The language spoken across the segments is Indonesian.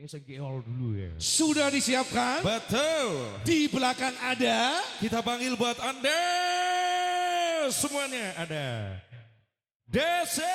ini dulu ya. Sudah disiapkan? Betul. Di belakang ada Kita panggil buat Anda semuanya ada Desi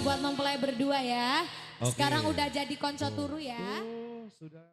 buat mempelai berdua ya. Okay. Sekarang udah jadi konco turu ya. Oh, sudah.